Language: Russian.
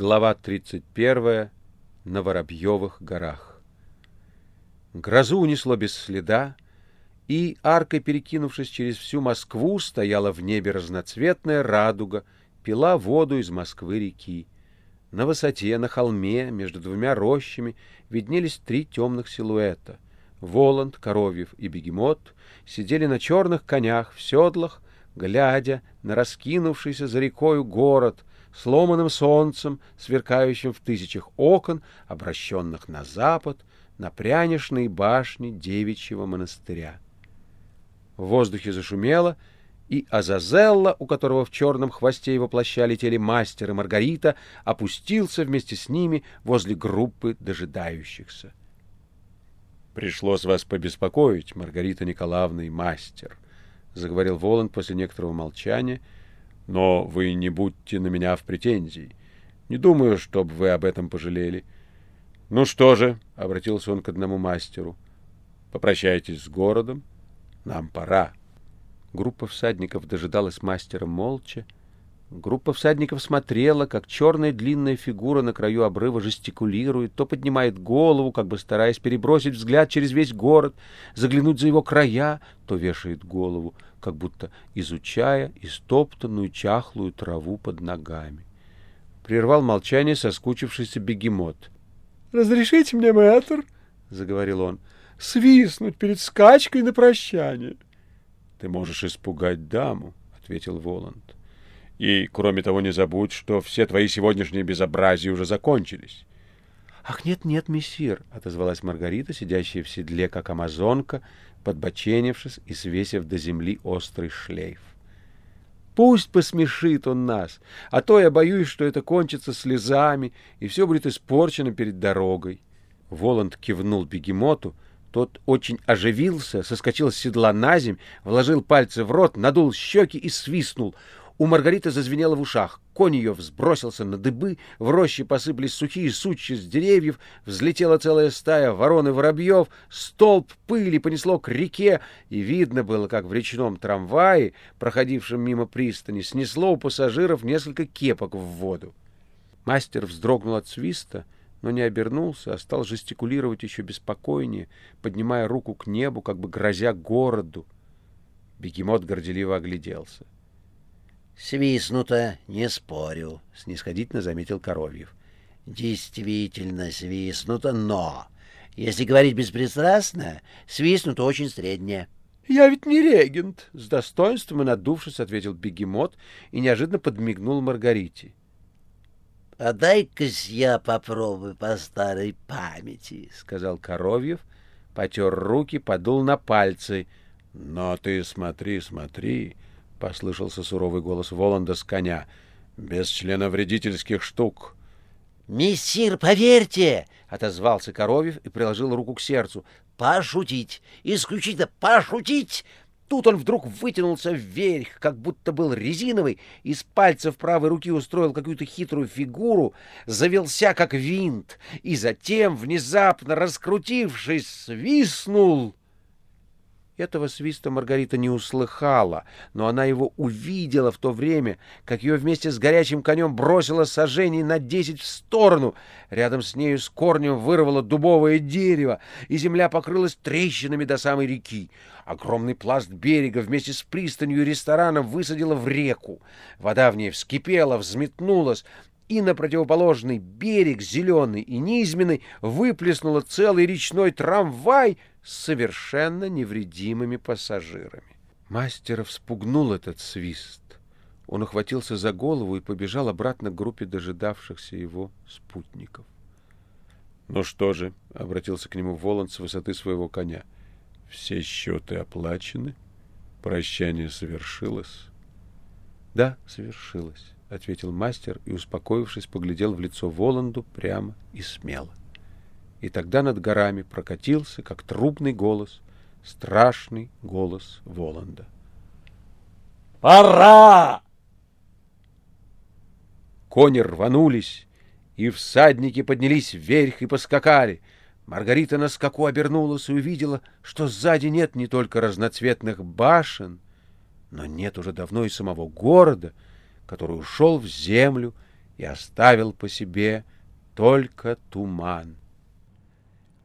Глава 31. На Воробьевых горах. Грозу унесло без следа, и, аркой перекинувшись через всю Москву, стояла в небе разноцветная радуга, пила воду из Москвы-реки. На высоте, на холме, между двумя рощами виднелись три темных силуэта. Воланд, Коровьев и Бегемот сидели на черных конях в седлах, глядя на раскинувшийся за рекою город — сломанным солнцем, сверкающим в тысячах окон, обращенных на запад, на прянишные башни девичьего монастыря. В воздухе зашумело, и Азазелла, у которого в черном хвосте его плаща летели мастер и Маргарита, опустился вместе с ними возле группы дожидающихся. — Пришлось вас побеспокоить, Маргарита Николаевна и мастер, — заговорил Воланд после некоторого молчания — но вы не будьте на меня в претензии. Не думаю, чтобы вы об этом пожалели. Ну что же, — обратился он к одному мастеру, — попрощайтесь с городом. Нам пора. Группа всадников дожидалась мастера молча. Группа всадников смотрела, как черная длинная фигура на краю обрыва жестикулирует, то поднимает голову, как бы стараясь перебросить взгляд через весь город, заглянуть за его края, то вешает голову — как будто изучая истоптанную чахлую траву под ногами. Прервал молчание соскучившийся бегемот. — Разрешите мне, мэтр, — заговорил он, — свистнуть перед скачкой на прощание. — Ты можешь испугать даму, — ответил Воланд. — И, кроме того, не забудь, что все твои сегодняшние безобразия уже закончились. — Ах, нет-нет, мессир, — отозвалась Маргарита, сидящая в седле, как амазонка, подбоченившись и свесив до земли острый шлейф. Пусть посмешит он нас, а то я боюсь, что это кончится слезами, и все будет испорчено перед дорогой. Воланд кивнул бегемоту, тот очень оживился, соскочил с седла на земь, вложил пальцы в рот, надул щеки и свистнул. У Маргариты зазвенело в ушах. Конь ее взбросился на дыбы, в роще посыпались сухие сучья с деревьев, взлетела целая стая ворон и воробьев, столб пыли понесло к реке, и видно было, как в речном трамвае, проходившем мимо пристани, снесло у пассажиров несколько кепок в воду. Мастер вздрогнул от свиста, но не обернулся, а стал жестикулировать еще беспокойнее, поднимая руку к небу, как бы грозя городу. Бегемот горделиво огляделся. — Свистнуто, не спорю, — снисходительно заметил Коровьев. Действительно свистнуто, но, если говорить беспристрастно, свистнуто очень среднее. — Я ведь не регент, — с достоинством и надувшись ответил бегемот и неожиданно подмигнул Маргарите. — А дай-ка я попробую по старой памяти, — сказал Коровьев, потер руки, подул на пальцы. — Но ты смотри, смотри, — послышался суровый голос Воланда с коня. «Без членовредительских штук!» «Мессир, поверьте!» — отозвался Коровьев и приложил руку к сердцу. «Пошутить! Исключительно пошутить!» Тут он вдруг вытянулся вверх, как будто был резиновый, из пальцев правой руки устроил какую-то хитрую фигуру, завелся как винт, и затем, внезапно раскрутившись, свистнул. Этого свиста Маргарита не услыхала, но она его увидела в то время, как ее вместе с горячим конем бросило сожжений на десять в сторону. Рядом с нею с корнем вырвало дубовое дерево, и земля покрылась трещинами до самой реки. Огромный пласт берега вместе с пристанью и рестораном высадила в реку. Вода в ней вскипела, взметнулась, и на противоположный берег, зеленый и низменный, выплеснула целый речной трамвай совершенно невредимыми пассажирами. Мастера вспугнул этот свист. Он ухватился за голову и побежал обратно к группе дожидавшихся его спутников. — Ну что же, — обратился к нему Воланд с высоты своего коня, — все счеты оплачены? Прощание совершилось? — Да, совершилось. — ответил мастер и, успокоившись, поглядел в лицо Воланду прямо и смело. И тогда над горами прокатился, как трубный голос, страшный голос Воланда. «Пора!» Кони рванулись, и всадники поднялись вверх и поскакали. Маргарита на скаку обернулась и увидела, что сзади нет не только разноцветных башен, но нет уже давно и самого города — который ушел в землю и оставил по себе только туман.